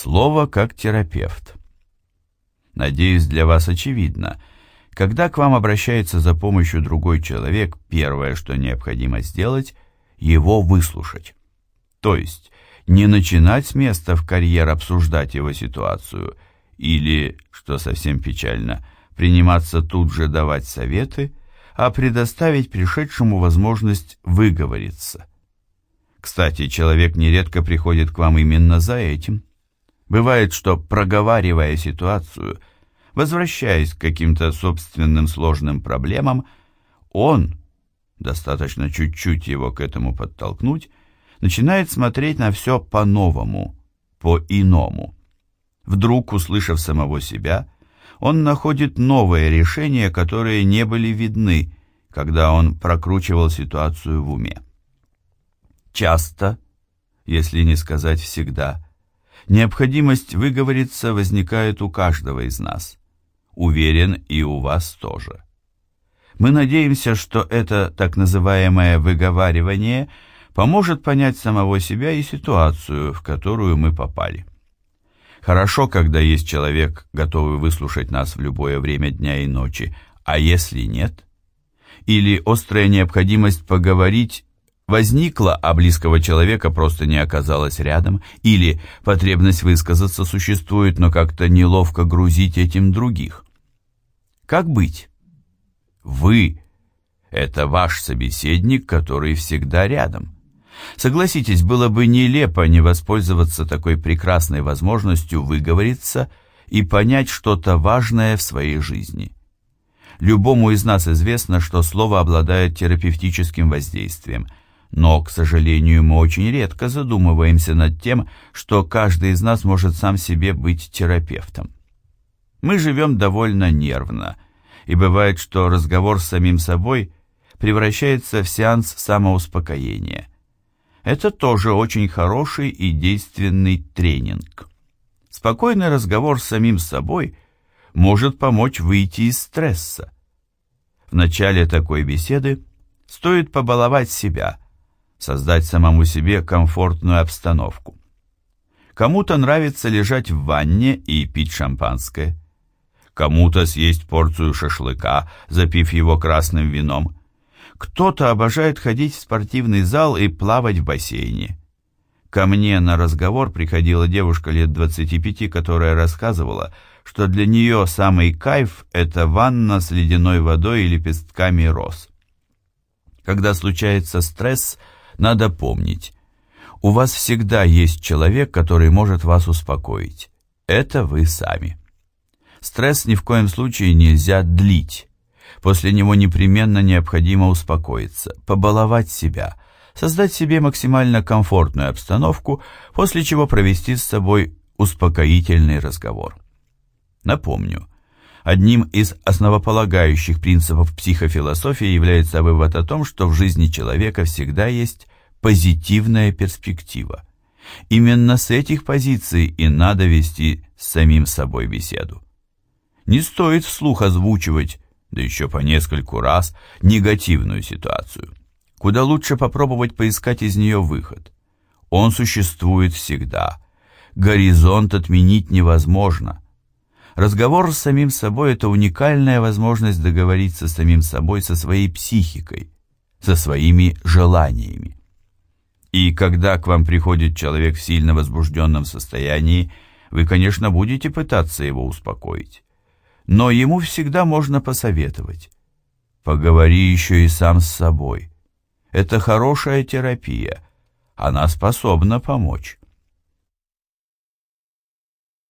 Слово как терапевт. Надеюсь, для вас очевидно. Когда к вам обращается за помощью другой человек, первое, что необходимо сделать, его выслушать. То есть не начинать с места в карьер обсуждать его ситуацию или, что совсем печально, приниматься тут же давать советы, а предоставить пришедшему возможность выговориться. Кстати, человек нередко приходит к вам именно за этим. Бывает, что, проговаривая ситуацию, возвращаясь к каким-то собственным сложным проблемам, он, достаточно чуть-чуть его к этому подтолкнуть, начинает смотреть на все по-новому, по-иному. Вдруг, услышав самого себя, он находит новые решения, которые не были видны, когда он прокручивал ситуацию в уме. Часто, если не сказать всегда, необходимость выговориться возникает у каждого из нас. Уверен, и у вас тоже. Мы надеемся, что это так называемое выговаривание поможет понять самого себя и ситуацию, в которую мы попали. Хорошо, когда есть человек, готовый выслушать нас в любое время дня и ночи, а если нет? Или острая необходимость поговорить возникла, а близкого человека просто не оказалось рядом, или потребность высказаться существует, но как-то неловко грузить этим других. Как быть? Вы – это ваш собеседник, который всегда рядом – Согласитесь, было бы нелепо не воспользоваться такой прекрасной возможностью выговориться и понять что-то важное в своей жизни. Любому из нас известно, что слово обладает терапевтическим воздействием, но, к сожалению, мы очень редко задумываемся над тем, что каждый из нас может сам себе быть терапевтом. Мы живем довольно нервно, и бывает, что разговор с самим собой превращается в сеанс самоуспокоения – это тоже очень хороший и действенный тренинг. Спокойный разговор с самим собой может помочь выйти из стресса. В начале такой беседы стоит побаловать себя, создать самому себе комфортную обстановку. Кому-то нравится лежать в ванне и пить шампанское, кому-то съесть порцию шашлыка, запив его красным вином, кто-то обожает ходить в спортивный зал и плавать в бассейне. Ко мне на разговор приходила девушка лет 25, которая рассказывала, что для нее самый кайф – это ванна с ледяной водой и лепестками роз. Когда случается стресс, надо помнить, у вас всегда есть человек, который может вас успокоить. Это вы сами. Стресс ни в коем случае нельзя длить. После него непременно необходимо успокоиться, побаловать себя, создать себе максимально комфортную обстановку, после чего провести с собой успокоительный разговор. Напомню, одним из основополагающих принципов психофилософии является вывод о том, что в жизни человека всегда есть позитивная перспектива. Именно с этих позиций и надо вести с самим собой беседу. Не стоит вслух озвучивать да еще по нескольку раз, негативную ситуацию. Куда лучше попробовать поискать из нее выход. Он существует всегда. Горизонт отменить невозможно. Разговор с самим собой – это уникальная возможность договориться с самим собой, со своей психикой, со своими желаниями. И когда к вам приходит человек в сильно возбужденном состоянии, вы, конечно, будете пытаться его успокоить но ему всегда можно посоветовать. Поговори еще и сам с собой. Это хорошая терапия, она способна помочь.